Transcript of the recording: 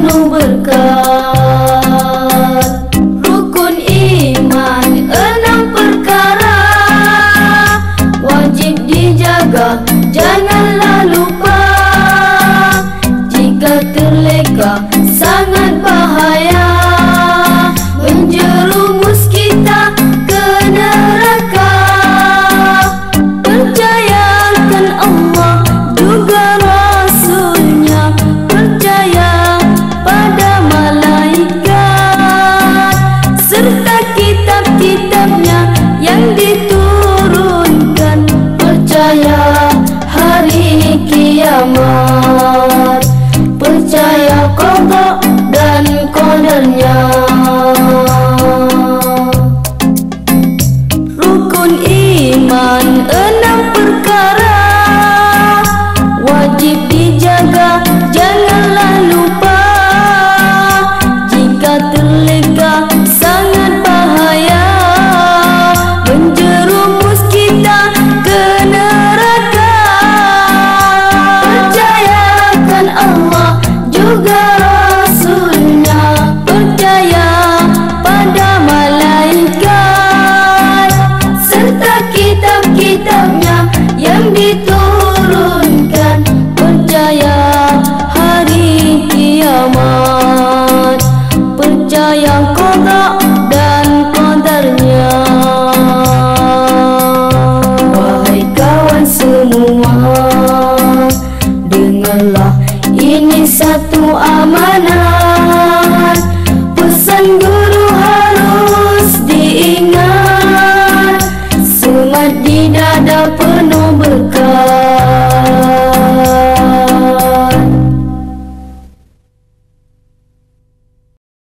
penuh berkat. Rukun iman enam perkara. Wajib dijaga janganlah lupa. Jika terleka sangat semua. Dengarlah ini satu amanat. Pesan guru harus diingat. Sumat di dada penuh